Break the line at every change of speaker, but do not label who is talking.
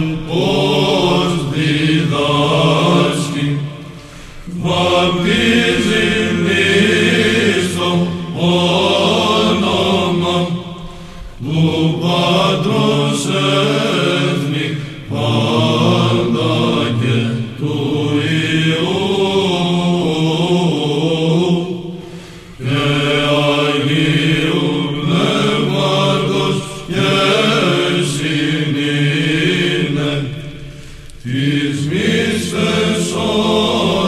Ο ΣΔΙΔΑΣΚΙΝ. ΦΑΜΤΗΣΗΝΗΣΤΟ. ΟΝΟΜΑ. ΔΟΥ ΠΑΤΡΟΣΕΝ. Is Mr. Soul.